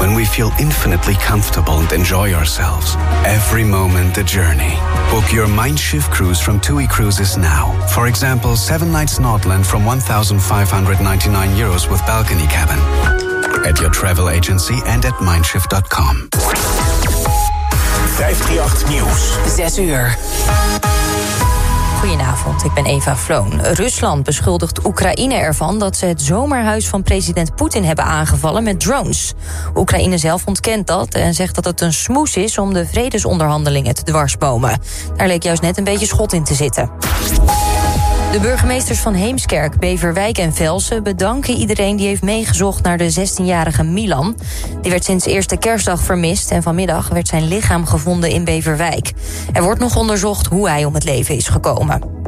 When we feel infinitely comfortable and enjoy ourselves. Every moment the journey. Book your Mindshift cruise from TUI Cruises now. For example, 7 nights Nordland from 1,599 euros with balcony cabin. At your travel agency and at mindshift.com. 538 Nieuws. 6 uur. Goedenavond, ik ben Eva Floon. Rusland beschuldigt Oekraïne ervan dat ze het zomerhuis van president Poetin hebben aangevallen met drones. Oekraïne zelf ontkent dat en zegt dat het een smoes is om de vredesonderhandelingen te dwarsbomen. Daar leek juist net een beetje schot in te zitten. De burgemeesters van Heemskerk, Beverwijk en Velsen bedanken iedereen die heeft meegezocht naar de 16-jarige Milan. Die werd sinds eerste kerstdag vermist en vanmiddag werd zijn lichaam gevonden in Beverwijk. Er wordt nog onderzocht hoe hij om het leven is gekomen.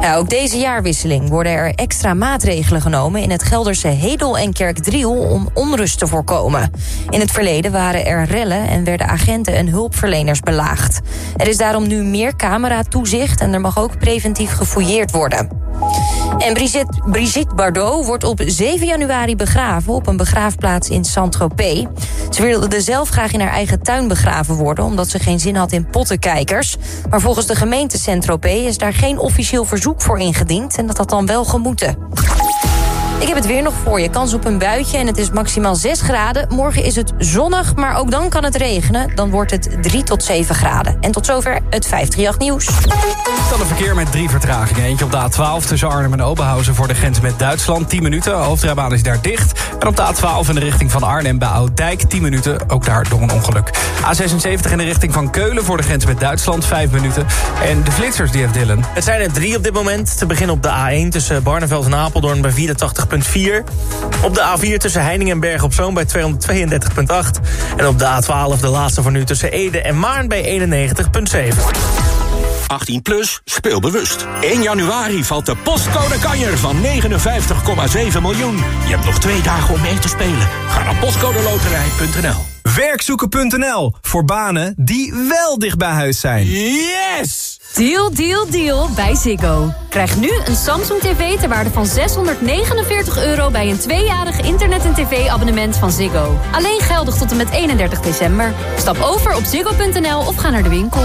Ja, ook deze jaarwisseling worden er extra maatregelen genomen in het Gelderse Hedel en Kerkdriel om onrust te voorkomen. In het verleden waren er rellen en werden agenten en hulpverleners belaagd. Er is daarom nu meer cameratoezicht en er mag ook preventief gefouilleerd worden. En Brigitte, Bardot wordt op 7 januari begraven op een begraafplaats in Saint-Tropez. Ze wilde zelf graag in haar eigen tuin begraven worden, omdat ze geen zin had in pottenkijkers. Maar volgens de gemeente Saint-Tropez is daar geen officieel verzoek voor ingediend en dat had dan wel gemoeten. Ik heb het weer nog voor je. Kans op een buitje en het is maximaal 6 graden. Morgen is het zonnig, maar ook dan kan het regenen. Dan wordt het 3 tot 7 graden. En tot zover het 538 nieuws. Dan een verkeer met drie vertragingen. Eentje op de A12 tussen Arnhem en Oberhausen voor de grens met Duitsland. 10 minuten. De hoofdrijbaan is daar dicht. En op de A12 in de richting van Arnhem bij Ouddijk. 10 minuten. Ook daar door een ongeluk. A76 in de richting van Keulen voor de grens met Duitsland. 5 minuten. En de flitsers die heeft Dylan. Het zijn er drie op dit moment. Te beginnen op de A1 tussen Barneveld en Apeldoorn bij 84 op de A4 tussen Heiningen en Berg op Zoom bij 232,8. En op de A12 de laatste voor nu tussen Ede en Maarn bij 91,7. 18 plus, speel bewust. 1 januari valt de postcode kanjer van 59,7 miljoen. Je hebt nog twee dagen om mee te spelen. Ga naar postcodeloterij.nl Werkzoeken.nl, voor banen die wel dicht bij huis zijn. Yes! Deal, deal, deal bij Ziggo. Krijg nu een Samsung TV ter waarde van 649 euro... bij een tweejarig internet- en tv-abonnement van Ziggo. Alleen geldig tot en met 31 december. Stap over op ziggo.nl of ga naar de winkel.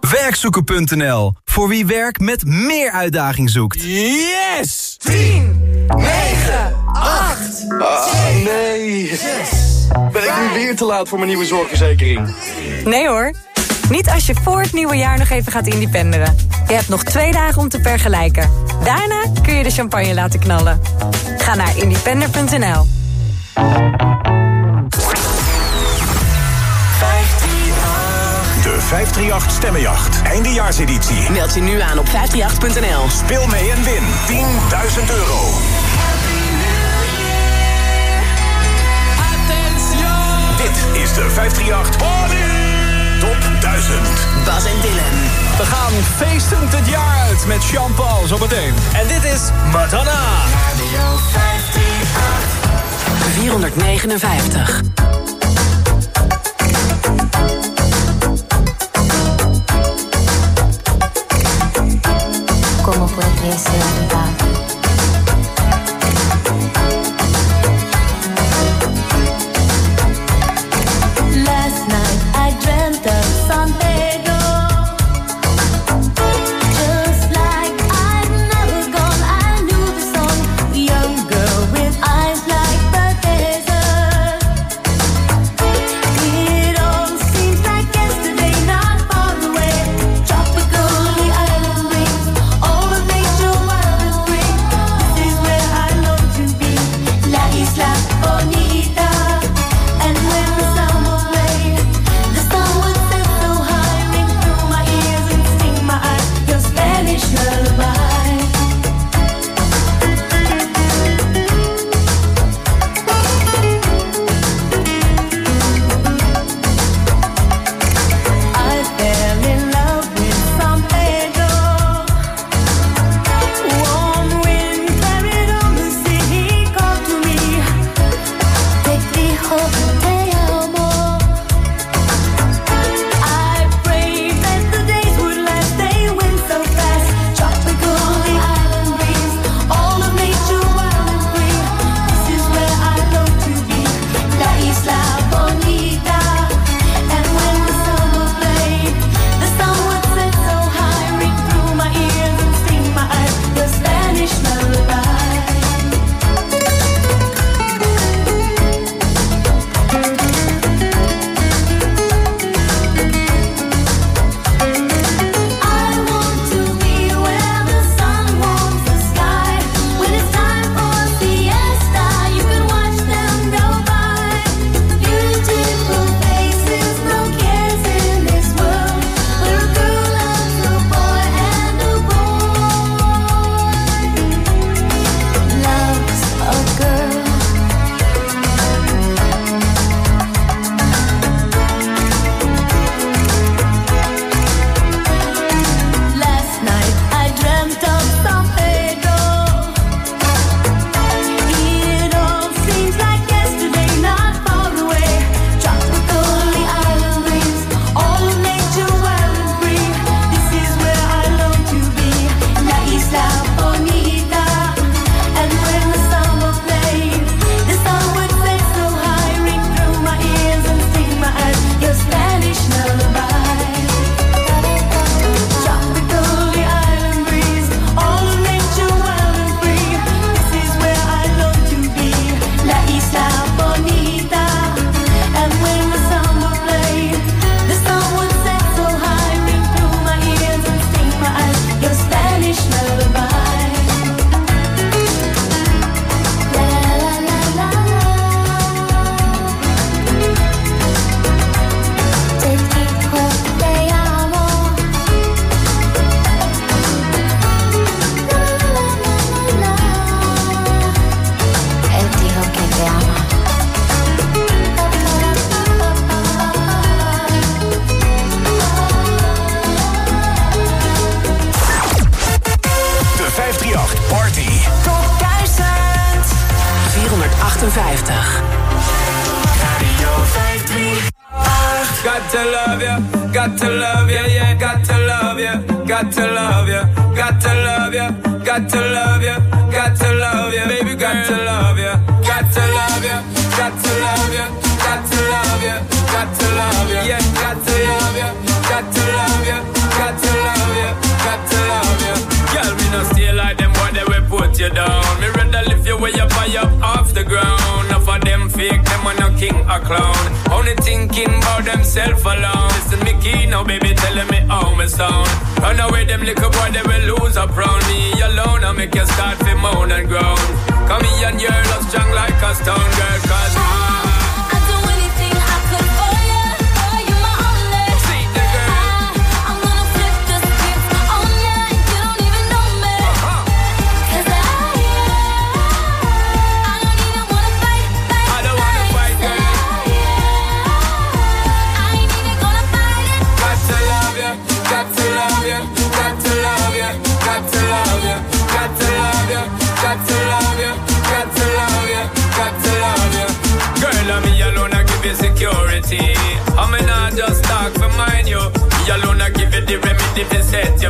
Werkzoeken.nl, voor wie werk met meer uitdaging zoekt. Yes! 10, 9, 8, Ah, nee. Ben ik nu weer te laat voor mijn nieuwe zorgverzekering? Nee hoor. Niet als je voor het nieuwe jaar nog even gaat independeren. Je hebt nog twee dagen om te vergelijken. Daarna kun je de champagne laten knallen. Ga naar independer.nl. De 538 Stemmenjacht. Eindejaarseditie. Meld je nu aan op 538.nl. Speel mee en win 10.000 euro. Dit is de 538 Top 1000. Bas en Dylan. We gaan feestend het jaar uit met Jean-Paul zometeen. En dit is Madonna. 459. ¿Cómo puede ser verdad?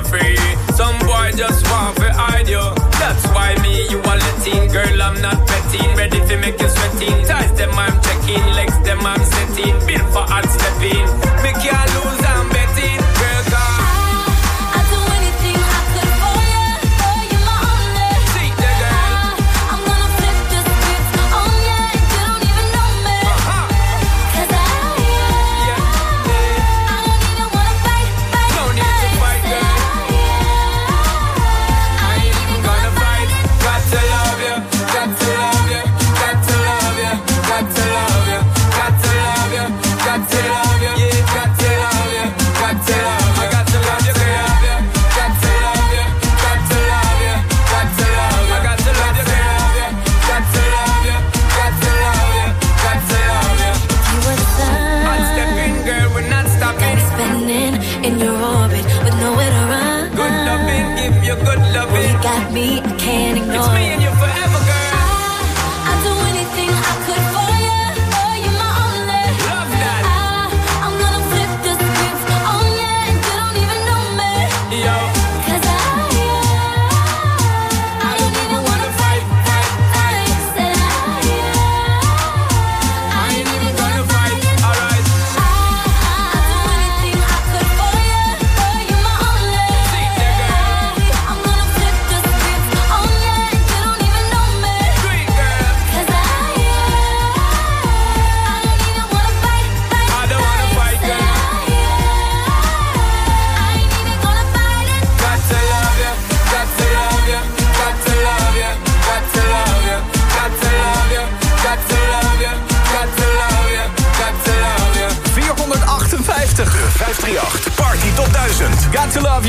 slavery. Some boy just want to hide you. That's why me, you are letting. Girl, I'm not petting. Ready to make you sweating. Ties them, I'm checking. Legs them, I'm setting. Built for hard stepping.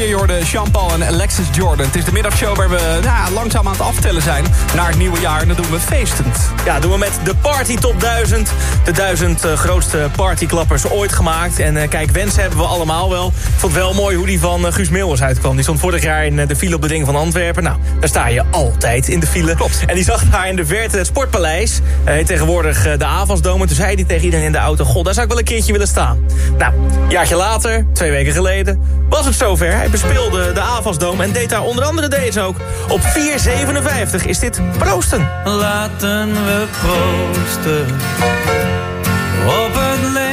Hier Jordan, Jean-Paul en Alexis Jordan. Het is de middagshow waar we nou, langzaam aan het aftellen zijn naar het nieuwe jaar. En dat doen we feestend. Ja, doen we met de Party Top 1000. De 1000 eh, grootste partyklappers ooit gemaakt. En eh, kijk, wensen hebben we allemaal wel. Ik vond het wel mooi hoe die van eh, Guus Meeuwers uitkwam. Die stond vorig jaar in de file op de Ring van Antwerpen. Nou, daar sta je altijd in de file. Klopt. En die zag daar in de verte het Sportpaleis. heet tegenwoordig de Avalsdome. Toen zei hij tegen iedereen in de auto... God, daar zou ik wel een keertje willen staan. Nou, een jaartje later, twee weken geleden... was het zover. Hij bespeelde de Avalsdome en deed daar onder andere deze ook. Op 4,57 is dit Proosten. Laten we de poster op het leven.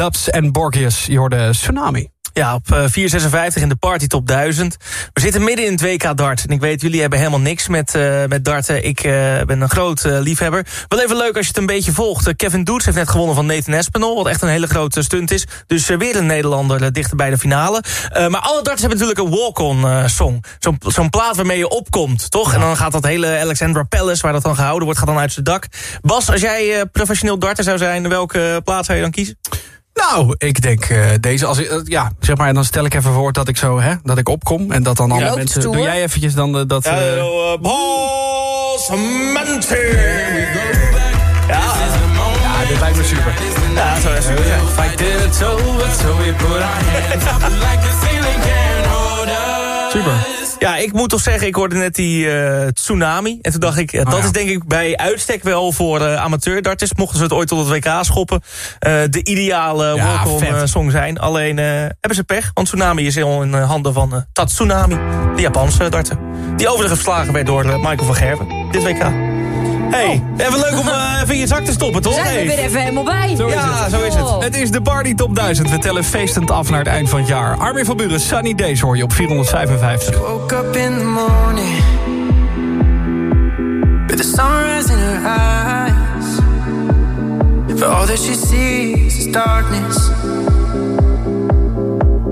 Dubs en Borgius. Je hoorde Tsunami. Ja, op eh, 456 in de Party Top 1000. We zitten midden in het WK dart. En ik weet, jullie hebben helemaal niks met, eh, met darten. Ik eh, ben een groot eh, liefhebber. Wel even leuk als je het een beetje volgt. Eh, Kevin Doets heeft net gewonnen van Nathan Espinol. Wat echt een hele grote stunt is. Dus eh, weer een Nederlander eh, dichter bij de finale. Eh, maar alle darters hebben natuurlijk een walk-on eh, song. Zo'n zo'n plaat waarmee je opkomt, toch? En dan gaat dat hele Alexandra Palace, waar dat dan gehouden wordt, gaat dan uit zijn dak. Bas, als jij eh, professioneel darter zou zijn, welke plaat zou je dan kiezen? Nou, ik denk eh, deze, als ik, eh, ja, zeg maar, dan stel ik even voor dat ik zo, hè, dat ik opkom en dat dan alle mensen. stoer. Doe jij eventjes dan eh, dat. Eh, uh, Bos Mente. Ja. ja, dit lijkt me super. Ja, zo is het. Ja. Fight till it's over, so we put our hands up like the ceiling can hold us. Super. Ja, ik moet toch zeggen, ik hoorde net die eh, tsunami. En toen dacht ik, ja, dat ja. is denk ik bij uitstek wel voor eh amateurdarters. Mochten ze het ooit tot het WK schoppen. eh, de ideale Ja, eh, song zijn. Alleen hebben ze pech, want tsunami is al in handen van Tatsunami. De Japanse darter. Die overigens verslagen werd door Michael van Gerven. Dit WK. Hey, even leuk om eh, even in je zak te stoppen, toch? Zijn we Hey. weer even helemaal bij. Zo is Ja, het. zo is het. Het is de Party Top 1000. We tellen feestend af naar het eind van het jaar. Armin van Buren, Sunny Days hoor je op 455. Woke up in the morning with the sunrise in her eyes. But all that she sees is darkness.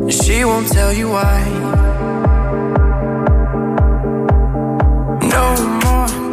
And she won't tell you why. No more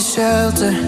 Shelter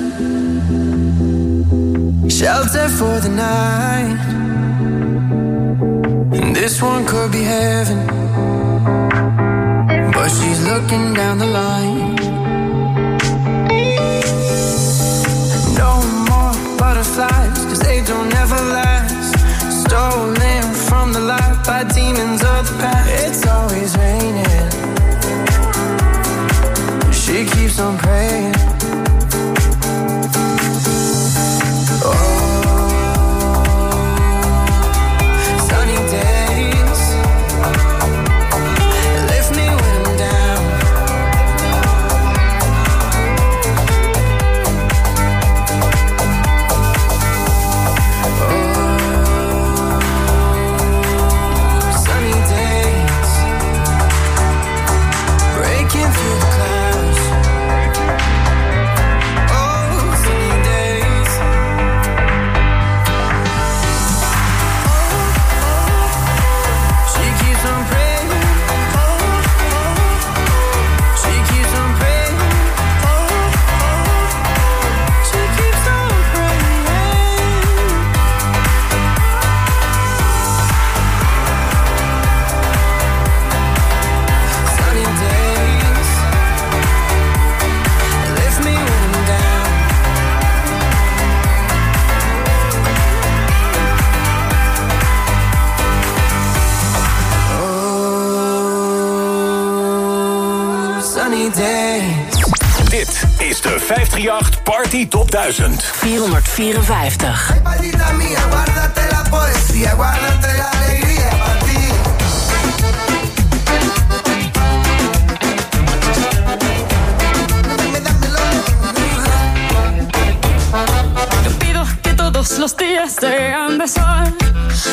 Pido que todos los días sean de sol.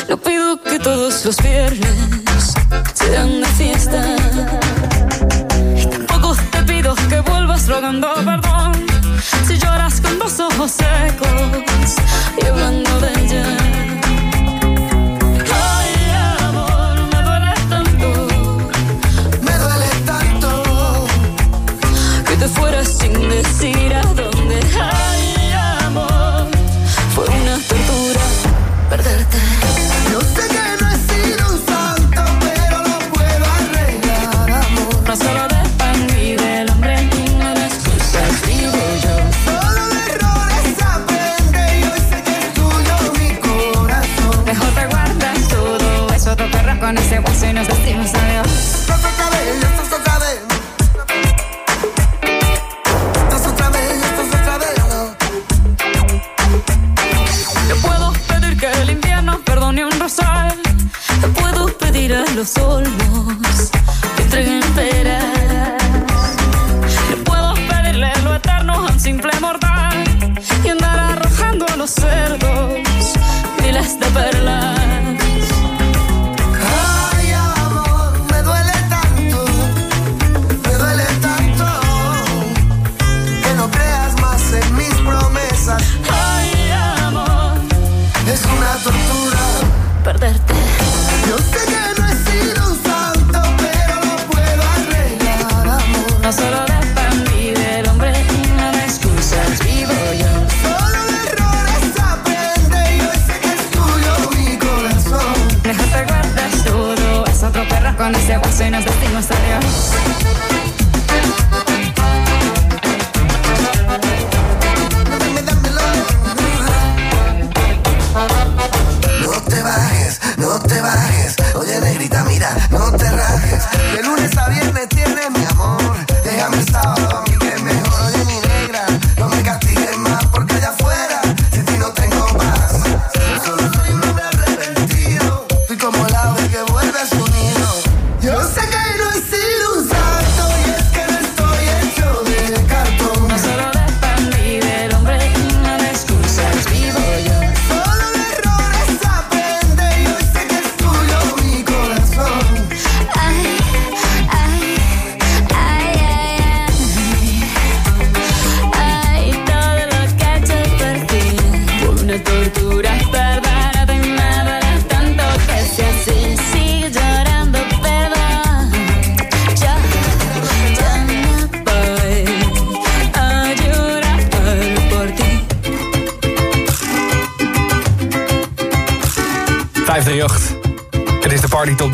No pido que todos los viernes sean de fiesta. Y tampoco te pido que vuelvas vas rogando perdón. full circle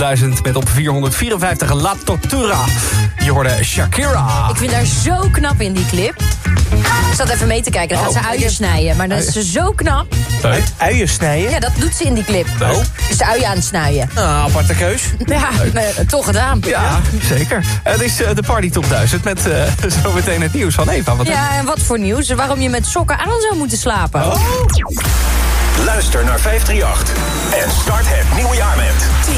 2000 met op 454 La Tortura. Je hoorde Shakira. Ik vind haar zo knap in die clip. Ik zat even mee te kijken. Dan gaat ze oh. uien snijden. Maar dan is ze zo knap. Uien snijden? Ja, dat doet ze in die clip. Oh. Is de uien aan het snijden. Ah, aparte keus. Ja, nee, toch gedaan. Ja, ja. zeker. Het is eh, de Party Top 1000 met uh, zo meteen het nieuws van Eva. Wat ja, en wat voor nieuws? Waarom je met sokken aan zou moeten slapen. Oh. Luister naar 538 en start het nieuwe jaar met 10.000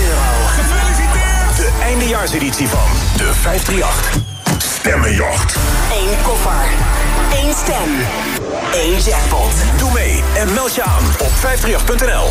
euro. Gefeliciteerd! De eindejaarseditie van de 538 Stemmenjacht. Eén koffer. Eén stem. Eén jackpot. Doe mee en meld je aan op 538.nl.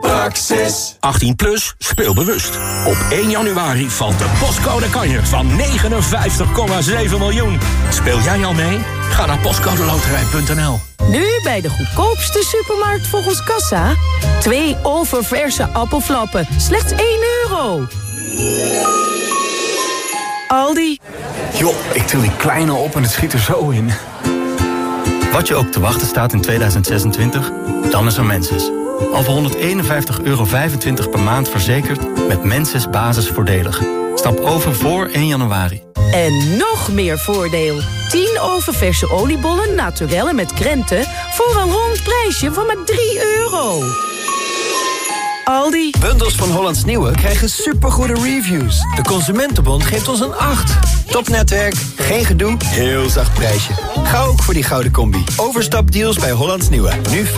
Praxis. 18 plus, speel bewust. Op 1 januari valt de postcode kanjer van 59,7 miljoen. Speel jij al mee? Ga naar postcodeloterij.nl. Nu bij de goedkoopste supermarkt volgens Kassa. Twee oververse appelflappen, slechts 1 euro. Aldi. Joh, ik til die kleine op en het schiet er zo in. Wat je ook te wachten staat in 2026, dan is er Menses. Al voor 151,25 euro per maand verzekerd met Menses basisvoordelig. Stap over voor 1 januari. En nog meer voordeel. 10 oververse oliebollen naturellen met krenten... voor een rond prijsje van maar 3 euro. Aldi. Bundels van Hollands Nieuwe krijgen supergoede reviews. De Consumentenbond geeft ons een 8. Topnetwerk, geen gedoe, heel zacht prijsje. Ga ook voor die gouden combi. Overstapdeals bij Hollands Nieuwe. Nu 15.000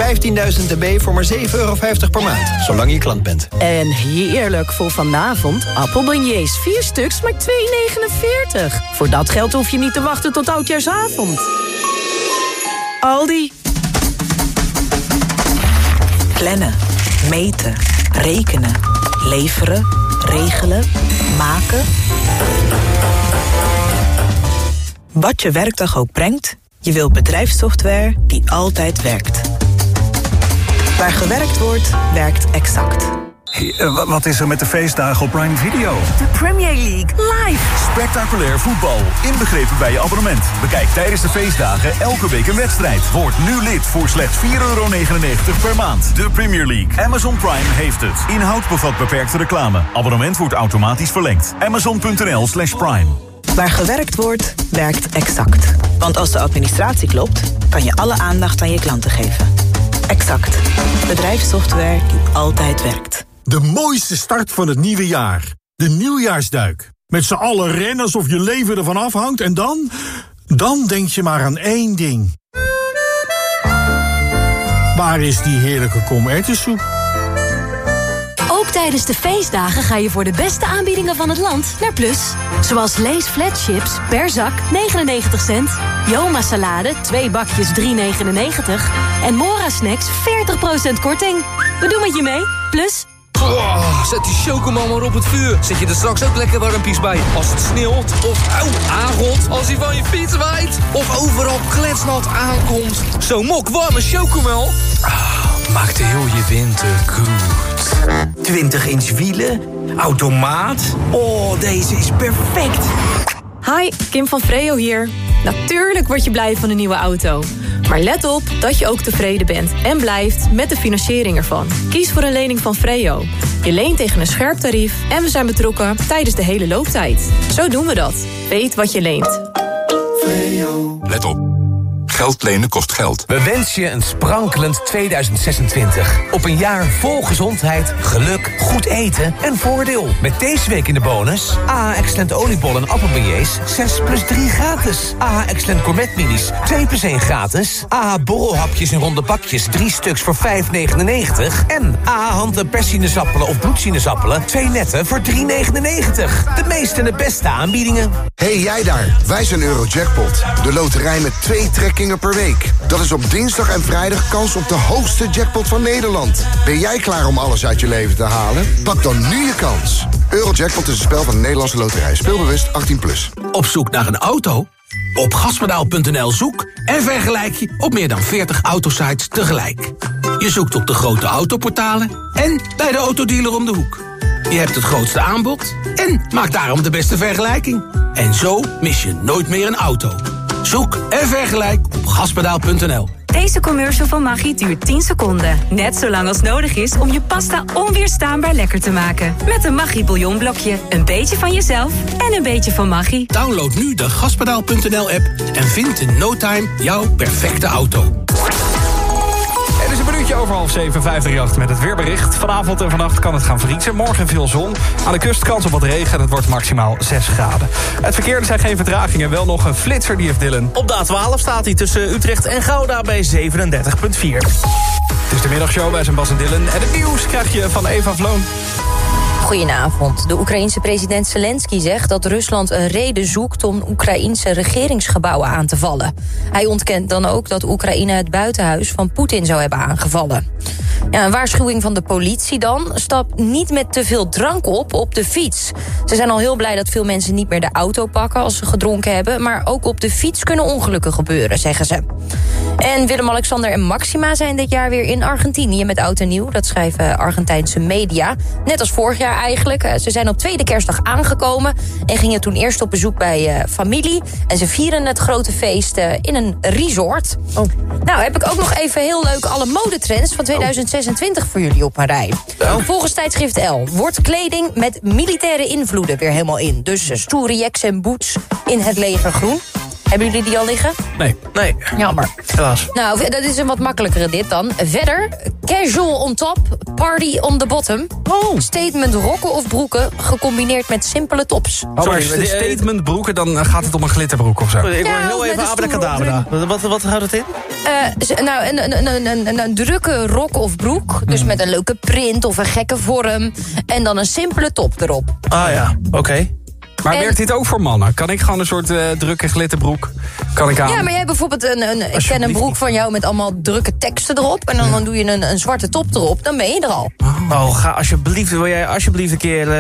dB voor maar 7,50 euro per maand. Zolang je klant bent. En heerlijk voor vanavond. Appelbeignets, 4 stuks, maar 2,49. Voor dat geld hoef je niet te wachten tot oudjaarsavond. Aldi. Plannen, meten, rekenen, leveren, regelen, maken. Wat je werkdag ook brengt, je wilt bedrijfssoftware die altijd werkt. Waar gewerkt wordt, werkt exact. Eh, wat is er met de feestdagen op Prime Video? De Premier League live. Spectaculair voetbal, inbegrepen bij je abonnement. Bekijk tijdens de feestdagen elke week een wedstrijd. Word nu lid voor slechts 4,99 per maand. De Premier League. Amazon Prime heeft het. Inhoud bevat beperkte reclame. Abonnement wordt automatisch verlengd. Amazon.nl slash prime. Waar gewerkt wordt, werkt exact. Want als de administratie klopt, kan je alle aandacht aan je klanten geven. Exact. Bedrijfssoftware die altijd werkt. De mooiste start van het nieuwe jaar. De nieuwjaarsduik. Met z'n allen rennen alsof je leven ervan afhangt en dan... Dan denk je maar aan één ding. Waar is die heerlijke komertensoep? Ook tijdens de feestdagen ga je voor de beste aanbiedingen van het land naar Plus. Zoals Lees Flat Chips per zak 99 cent. Joma salade 2 bakjes 3,99. En Mora Snacks 40% korting. We doen met je mee. Plus... Oh, zet die chocomel maar op het vuur. Zet je er straks ook lekker warmpies bij. Als het sneeuwt of auw, aangot. Als hij van je fiets waait. Of overal kletsnat aankomt. Zo'n mok warme chocomel. Ah, maakt heel je winter goed. 20 inch wielen, automaat. Oh, deze is perfect. Hi, Kim van Freo hier. Natuurlijk word je blij van een nieuwe auto. Maar let op dat je ook tevreden bent en blijft met de financiering ervan. Kies voor een lening van Freo. Je leent tegen een scherp tarief en we zijn betrokken tijdens de hele looptijd. Zo doen we dat. Weet wat je leent. Let op. Geld lenen kost geld. We wensen je een sprankelend 2026. Op een jaar vol gezondheid, geluk, goed eten en voordeel. Met deze week in de bonus... AH Excellent oliebollen en appelbeignets 6 plus 3 gratis. AH Excellent gourmet minis 2 plus 1 gratis. AH borrelhapjes in ronde bakjes 3 stuks voor 5,99. En AH hand- en persinezappelen of bloedsinezappelen 2 netten voor 3,99. De meeste en de beste aanbiedingen. hey, jij daar, wij zijn Eurojackpot. De loterij met twee trekkingen per week. Dat is op dinsdag en vrijdag kans op de hoogste jackpot van Nederland. Ben jij klaar om alles uit je leven te halen? Pak dan nu je kans. Eurojackpot is een spel van de Nederlandse loterij. Speelbewust 18+. Plus. Op zoek naar een auto? Op gaspedaal.nl zoek en vergelijk je op meer dan 40 autosites tegelijk. Je zoekt op de grote autoportalen en bij de autodealer om de hoek. Je hebt het grootste aanbod en maakt daarom de beste vergelijking. En zo mis je nooit meer een auto. Zoek en vergelijk op gaspedaal.nl. Deze commercial van Maggi duurt 10 seconden. Net zo lang als nodig is om je pasta onweerstaanbaar lekker te maken. Met een Maggi bouillonblokje. Een beetje van jezelf en een beetje van Maggi. Download nu de gaspedaal.nl app en vind in no time jouw perfecte auto. Minuutje over half zeven, 538 met het weerbericht. Vanavond en vannacht kan het gaan vriezen. Morgen veel zon. Aan de kust kans op wat regen en het wordt maximaal 6 graden. Het verkeer er zijn geen vertragingen. Wel nog een flitser die heeft Dylan. Op de A12 staat hij tussen Utrecht en Gouda bij 37,4. Het is de middagshow bij zijn Bas en Dylan. En het nieuws krijg je van Eva Vloon. Goedenavond. De Oekraïense president Zelensky zegt dat Rusland een reden zoekt om Oekraïense regeringsgebouwen aan te vallen. Hij ontkent dan ook dat Oekraïne het buitenhuis van Poetin zou hebben aangevallen. Ja, een waarschuwing van de politie dan. Stap niet met te veel drank op op de fiets. Ze zijn al heel blij dat veel mensen niet meer de auto pakken als ze gedronken hebben. Maar ook op de fiets kunnen ongelukken gebeuren, zeggen ze. En Willem-Alexander en Maxima zijn dit jaar weer in Argentinië met oud en nieuw. Dat schrijven Argentijnse media. Net als vorig jaar eigenlijk. Eh, Ze zijn op tweede kerstdag aangekomen en gingen toen eerst op bezoek bij eh, familie. En ze vieren het grote feest eh, in een resort. Nou, heb ik ook nog even heel leuk alle modetrends van 2026 voor jullie op een rij. Volgens tijdschrift L wordt kleding met militaire invloeden weer helemaal in. Dus stoere jacks en boots in het legergroen. Hebben jullie die al liggen? Nee. Nee. Jammer. Helaas. Nou, dat is een wat makkelijkere dit dan. Verder, casual on top, party on the bottom. Statement rokken of broeken, gecombineerd met simpele tops. Oh, maar eh, statement broeken, dan eh, gaat het om een glitterbroek of zo. Ik hoor Ja, heel even abracadabra. Wat, wat, houdt het in? Eh, nou, een, een, een, een, een, een drukke rok of broek. Dus met een leuke print of een gekke vorm. En dan een simpele top erop. Ah ja, oké. Maar En- werkt dit ook voor mannen? Kan ik gewoon een soort eh, drukke glitterbroek? Kan ik aan? Ja, maar jij hebt bijvoorbeeld een, een, ik ken een broek van jou met allemaal drukke teksten erop. En dan, dan doe je een, een zwarte top erop. Dan ben je er al. Oh, ga alsjeblieft, wil jij alsjeblieft een keer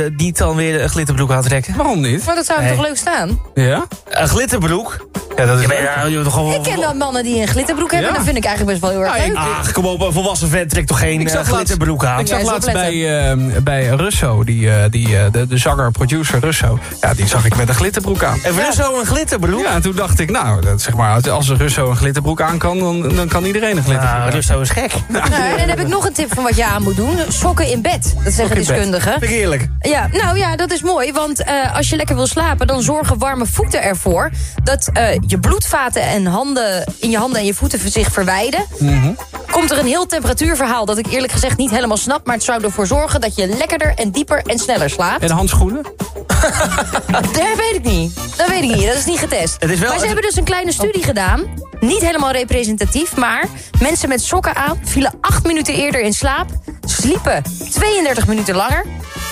eh, niet dan weer een glitterbroek aantrekken? Waarom niet? Maar dat zou Nee. toch leuk staan? Ja? Een glitterbroek? Ja, dat is Ja, maar leuk. ja, je toch gewoon... Ik ken dan mannen die een glitterbroek hebben. Ja. Dat vind ik eigenlijk best wel heel erg leuk. Ach, kom op, een volwassen vent trekt toch geen Ik eh, glitterbroek aan? Ik zag laatst bij, eh, bij Russo, die, eh, die, eh, de, de zanger, producer Russo. Ja, die zag ik met een glitterbroek aan. En Russo een glitterbroek? Ja, en toen dacht ik, nou, dat, zeg maar, als- Russo een glitterbroek aan kan, dan, dan kan iedereen een glitterbroek Nou, aan. Russo is gek. Nou, en dan heb ik nog een tip van wat je aan moet doen. Sokken in bed. Dat zeggen deskundigen. Vind ik eerlijk. Ja, nou ja, dat is mooi. Want eh, als je lekker wil slapen, dan zorgen warme voeten ervoor... dat eh, je bloedvaten en handen, in je handen en je voeten zich verwijden. Komt er een heel temperatuurverhaal dat ik eerlijk gezegd niet helemaal snap... maar het zou ervoor zorgen dat je lekkerder en dieper en sneller slaapt. En handschoenen? Dat weet ik niet. Dat weet ik niet. Dat is niet getest. Het is wel- maar ze hebben dus een kleine studie gedaan. Niet helemaal representatief, maar mensen met sokken aan... vielen acht minuten eerder in slaap, sliepen 32 minuten langer...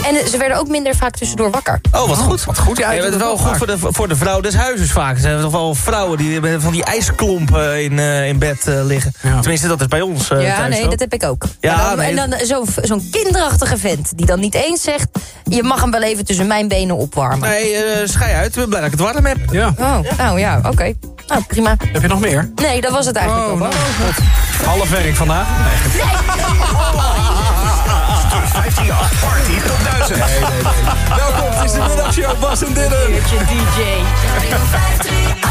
en ze werden ook minder vaak tussendoor wakker. Oh, wat goed. Wat goed, ja. Ja, het is wel goed voor de, voor de vrouw des huizes vaak. Er zijn toch wel vrouwen die van die ijsklompen in, eh, in bed eh, liggen. Ja. Tenminste, dat is bij ons eh, ja, thuis nee, dat heb ik ook. Ja, Maar dan, nee, en dan zo'n zo'n kinderachtige vent die dan niet eens zegt... je mag hem wel even tussen mijn benen opwarmen. Nee, schei uit. Ik ben blij dat ik het warm heb. Ja. Oh, nou ja, oké. Nou, prima. Heb je nog meer? Nee, dat was het eigenlijk Oh, ook wel. nou, God. Half werk vandaag? Nee. 538 Party tot 1000. Welkom, het is de middagshow, Bas en Dylan. DJ.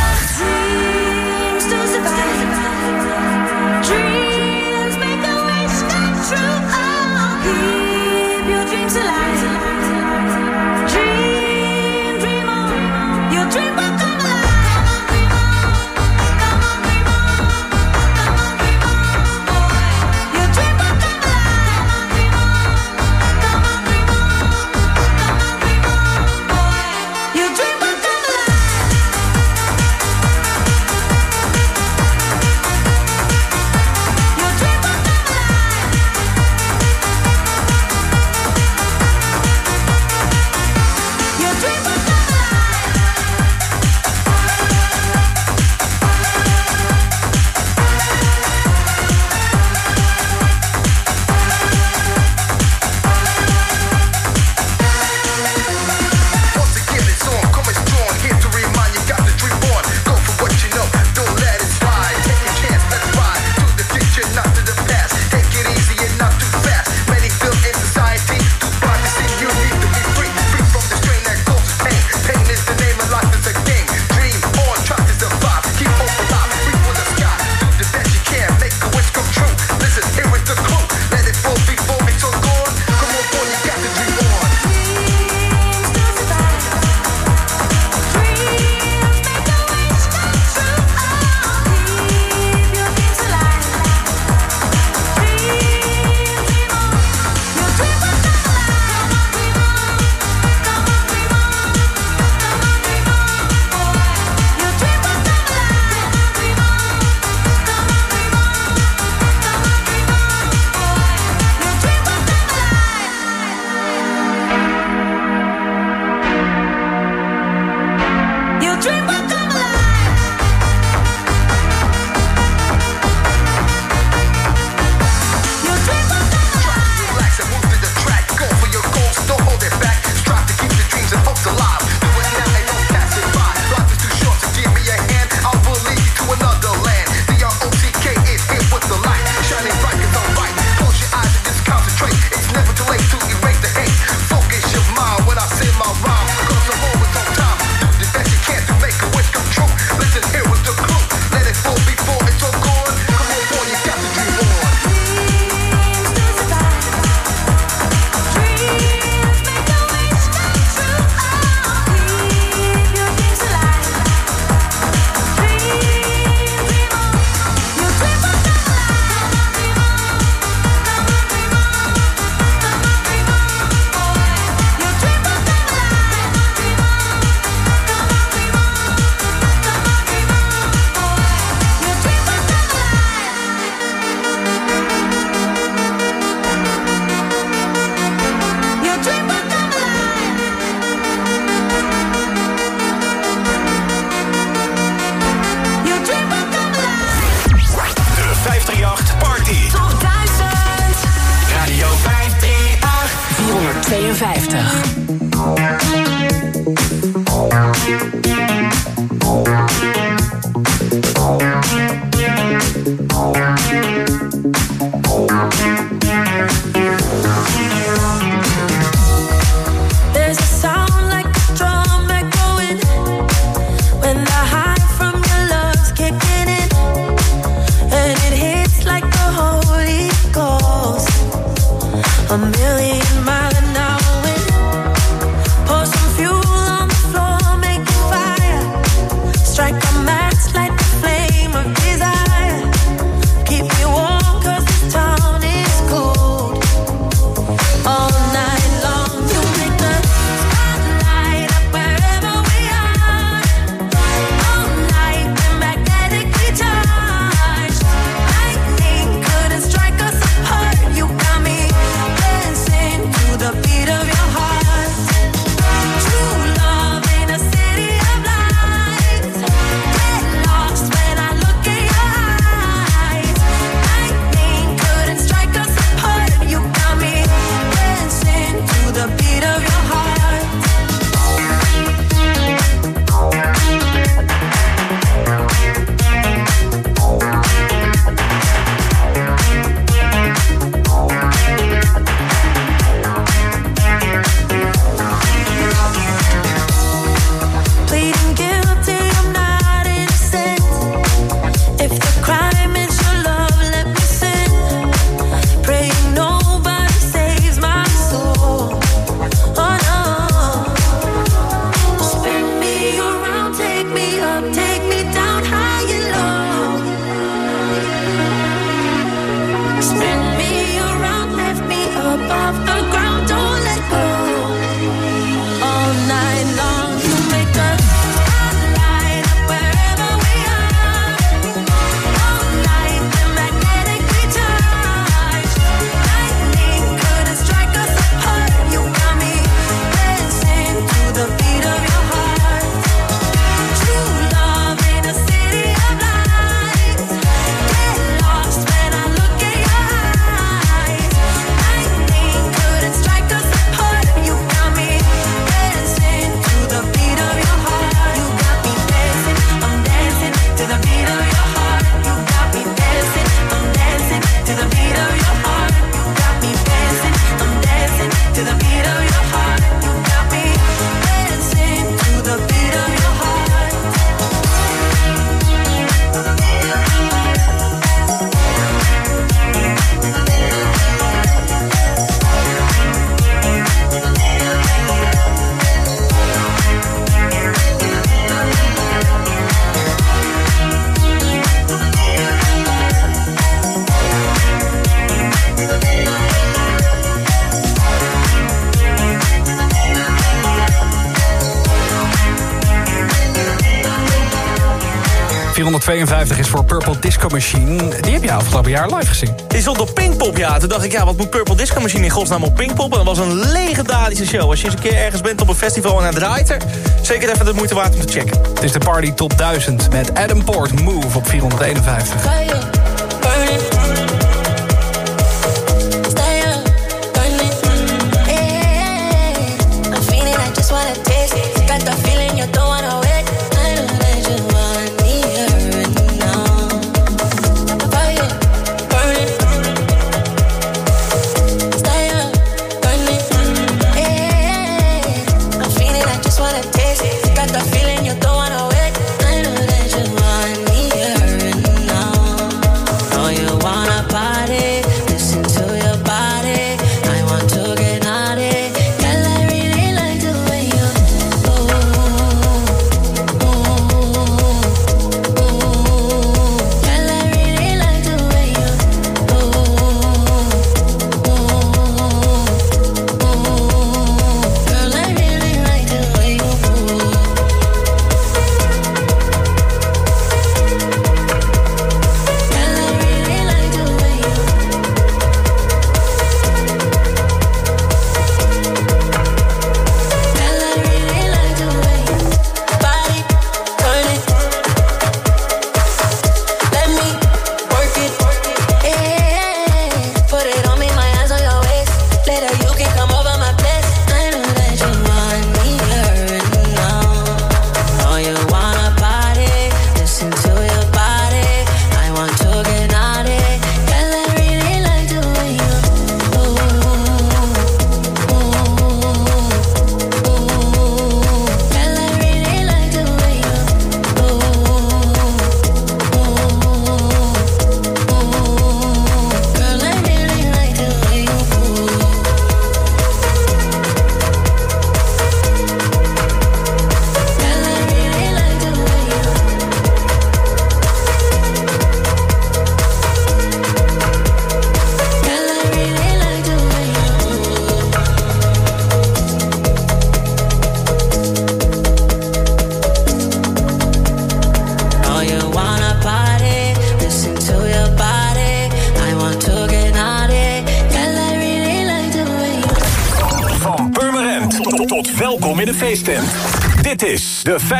52 is voor Purple Disco Machine. Die heb je afgelopen jaar live gezien. Die stond op Pinkpop, ja. Toen dacht ik, ja, wat moet Purple Disco Machine in godsnaam op Pinkpop? En dat was een legendarische show. Als je eens een keer ergens bent op een festival en aan draait er... zeker even de moeite waard om te checken. Het is de Party Top 1000 met Adam Port Move op 451.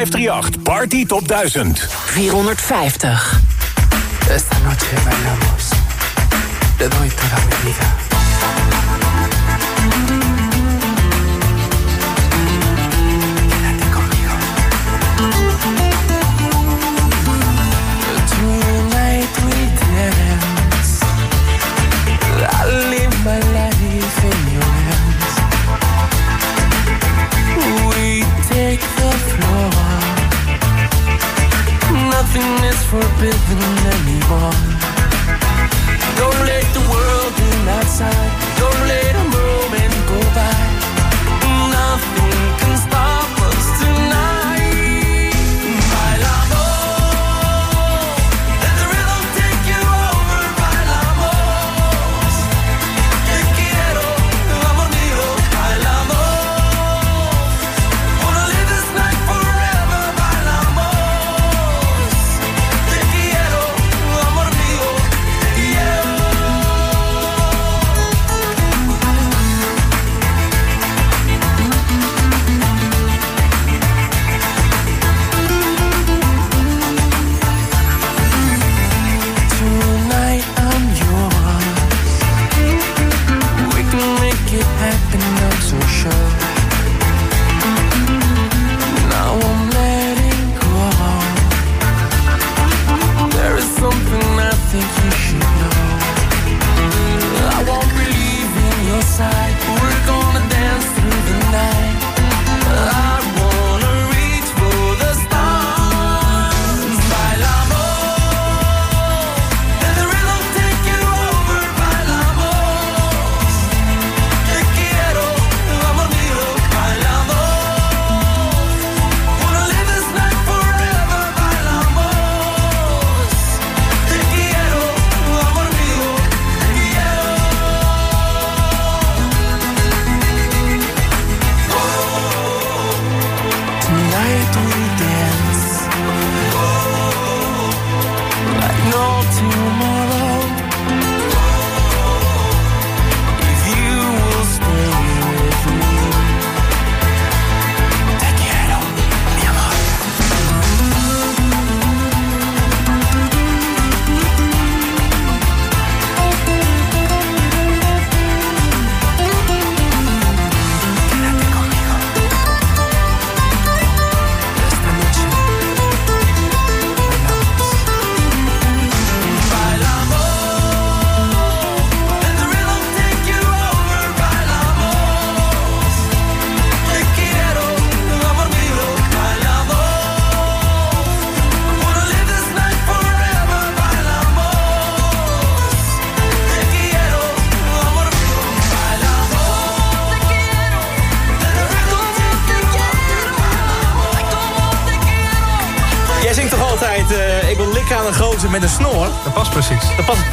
538 Party Top 1000. 450. Esta noche bailamos. Te doy toda mi vida. Is forbidden anymore. Don't let the world in outside. Don't let a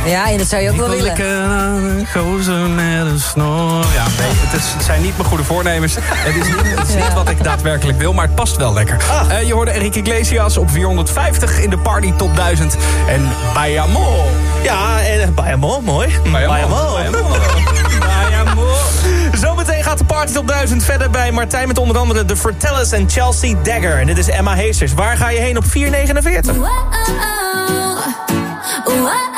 Ja, en dat zou je ook wel willen. Likken aan een gozer met een snor. Ja, nee, het, is, het zijn niet mijn goede voornemens. Het is, niet, het is niet wat ik daadwerkelijk wil, maar het past wel lekker. Eh, je hoorde Enrique Iglesias op 450 in de Party Top 1000. En Bayamo. Ja, en Bayamo, mooi. Bayamo. Zometeen gaat de Party Top 1000 verder bij Martijn... met onder andere de Fratellis en Chelsea Dagger. En dit is Emma Heesters. Waar ga je heen op 449? Waar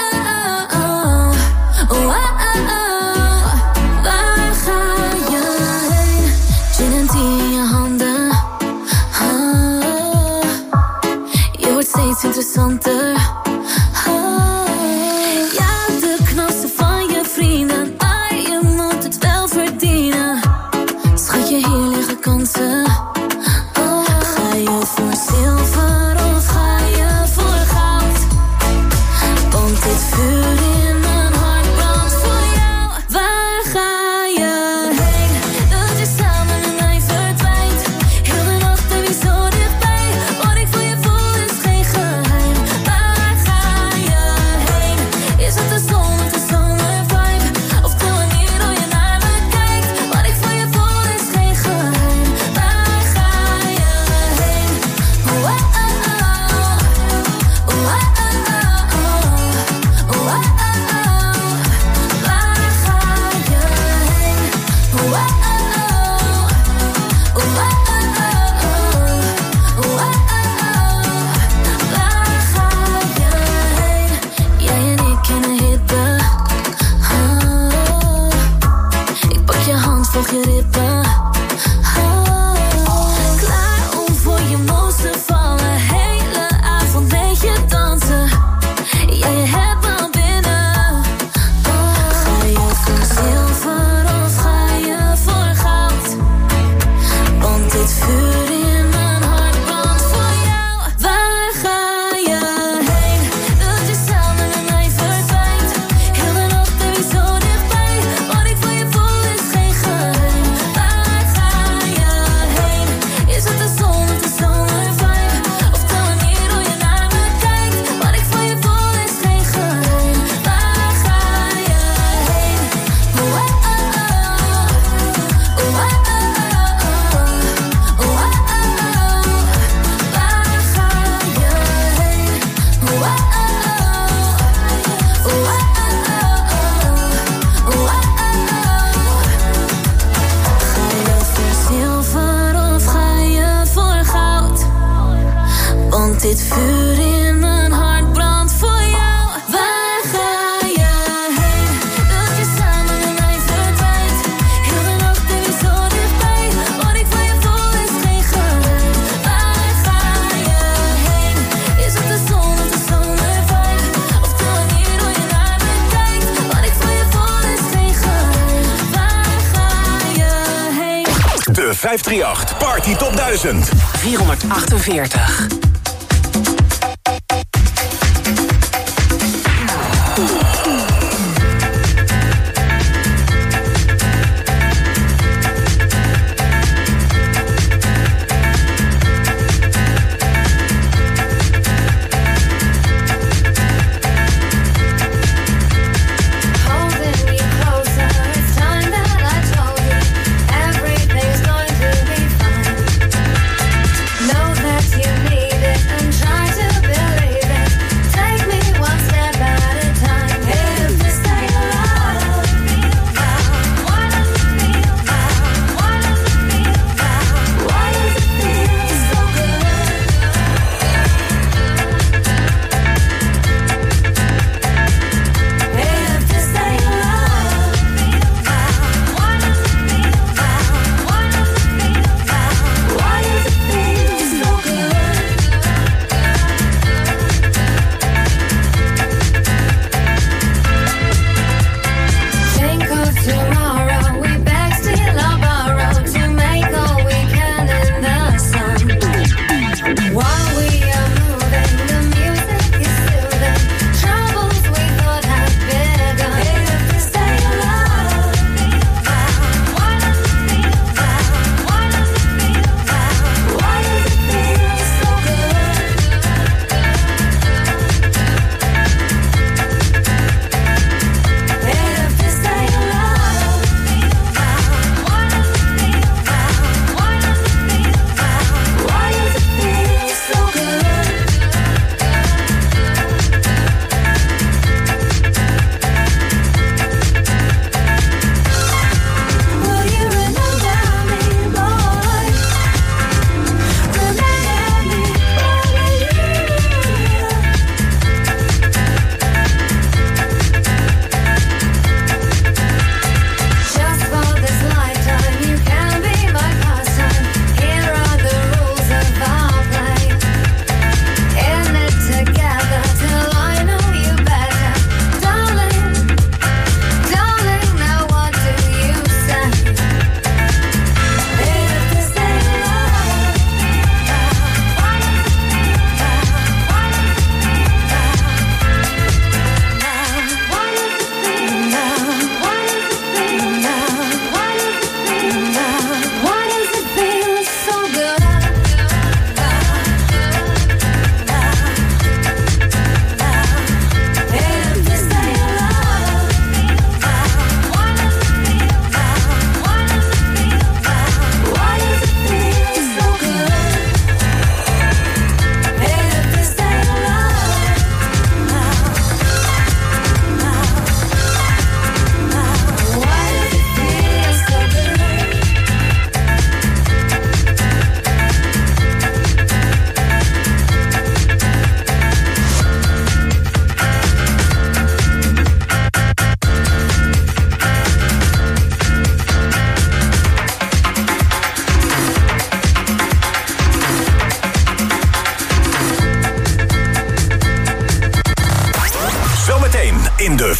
448.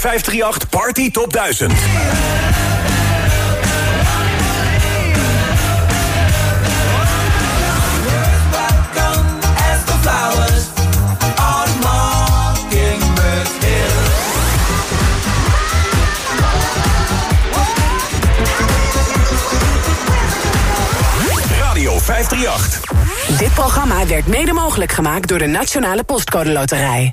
538 Party Top 1000. Radio 538. Dit programma werd mede mogelijk gemaakt door de Nationale Postcode Loterij.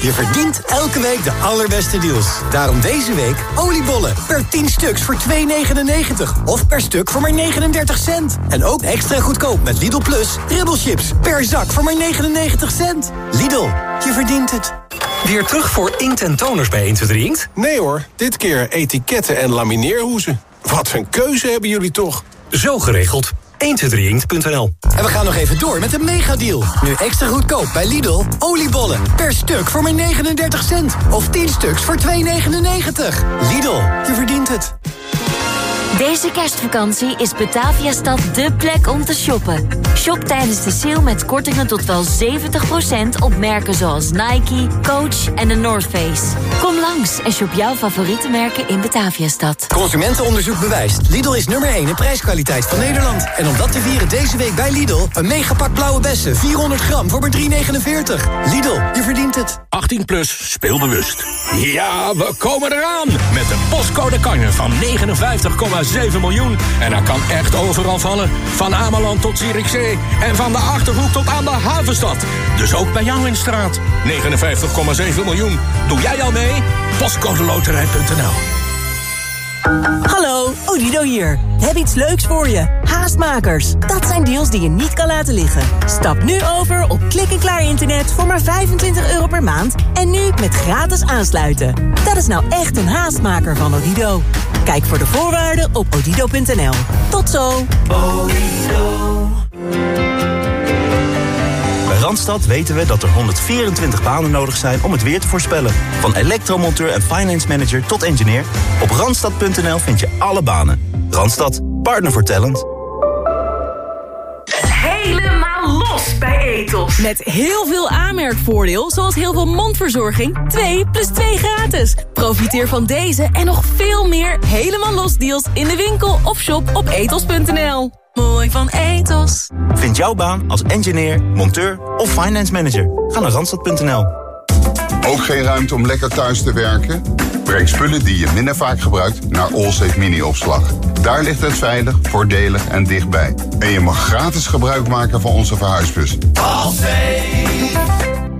Je verdient elke week de allerbeste deals. Daarom deze week oliebollen per 10 stuks voor 2,99. Of per stuk voor maar 39 cent. En ook extra goedkoop met Lidl Plus chips per zak voor maar 99 cent. Lidl, je verdient het. Weer terug voor inkt en toners bij 1, 2, 3 Inkt? Nee hoor, dit keer etiketten en lamineerhoezen. Wat een keuze hebben jullie toch? Zo geregeld. 123inkt.nl En we gaan nog even door met de megadeal. Nu extra goedkoop bij Lidl. Oliebollen per stuk voor maar 39 cent. Of 10 stuks voor 2,99. Lidl, je verdient het. Deze kerstvakantie is Bataviastad dé plek om te shoppen. Shop tijdens de sale met kortingen tot wel 70% op merken zoals Nike, Coach en de North Face. Kom langs en shop jouw favoriete merken in Bataviastad. Consumentenonderzoek bewijst. Lidl is nummer 1 in prijskwaliteit van Nederland. En om dat te vieren deze week bij Lidl... een megapak blauwe bessen, 400 gram voor maar 3,49. Lidl, je verdient het. 18 plus, speel bewust. Ja, we komen eraan met de postcode kanjer van 59,7 miljoen. En dat kan echt overal vallen. Van Ameland tot Zierikzee en van de Achterhoek tot aan de Havenstad. Dus ook bij jou in straat. 59,7 miljoen. Doe jij al mee? Postcodeloterij.nl Hallo, Odido hier. We hebben iets leuks voor je. Haastmakers. Dat zijn deals die je niet kan laten liggen. Stap nu over op klik-en-klaar internet voor maar 25 euro per maand. En nu met gratis aansluiten. Dat is nou echt een haastmaker van Odido. Kijk voor de voorwaarden op odido.nl. Tot zo. Bij Randstad weten we dat er 124 banen nodig zijn om het weer te voorspellen. Van elektromonteur en finance manager tot engineer. Op randstad.nl vind je alle banen. Randstad, partner voor talent. Helemaal los bij Etos. Met heel veel aanmerkvoordeel, zoals heel veel mondverzorging. 2 plus 2 gratis. Profiteer van deze en nog veel meer helemaal los deals in de winkel of shop op etos.nl. Mooi van Etos. Vind jouw baan als engineer, monteur of finance manager. Ga naar randstad.nl. Ook geen ruimte om lekker thuis te werken? Breng spullen die je minder vaak gebruikt naar Allsafe Mini-opslag. Daar ligt het veilig, voordelig en dichtbij. En je mag gratis gebruik maken van onze verhuisbus.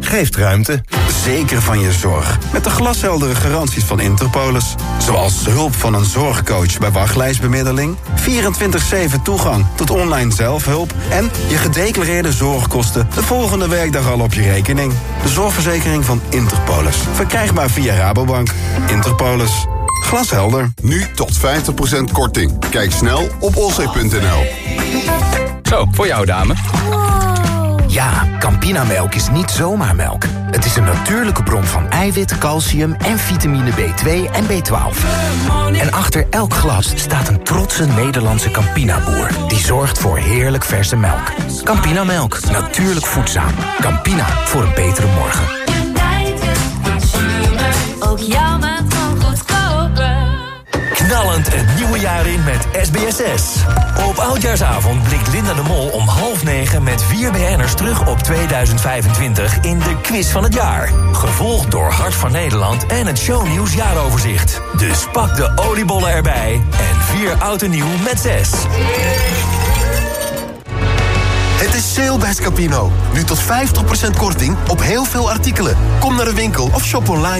Geeft ruimte. Zeker van je zorg. Met de glasheldere garanties van Interpolis. Zoals hulp van een zorgcoach bij wachtlijstbemiddeling. 24-7 toegang tot online zelfhulp. En je gedeclareerde zorgkosten de volgende werkdag al op je rekening. De zorgverzekering van Interpolis. Verkrijgbaar via Rabobank. Interpolis. Glashelder. Nu tot 50% korting. Kijk snel op olzee.nl. Zo, voor jou dame. Ja, Campinamelk is niet zomaar melk. Het is een natuurlijke bron van eiwit, calcium en vitamine B2 en B12. En achter elk glas staat een trotse Nederlandse Campina-boer... die zorgt voor heerlijk verse melk. Campinamelk, natuurlijk voedzaam. Campina, voor een betere morgen. Ook jouw. Knallend het nieuwe jaar in met SBSS. Op Oudjaarsavond blikt Linda de Mol om half negen met vier BN'ers terug op 2025 in de quiz van het jaar. Gevolgd door Hart van Nederland en het shownieuws jaaroverzicht. Dus pak de oliebollen erbij en vier oud en nieuw met zes. Het is sale bij Scapino. Nu tot 50% korting op heel veel artikelen. Kom naar de winkel of shop online.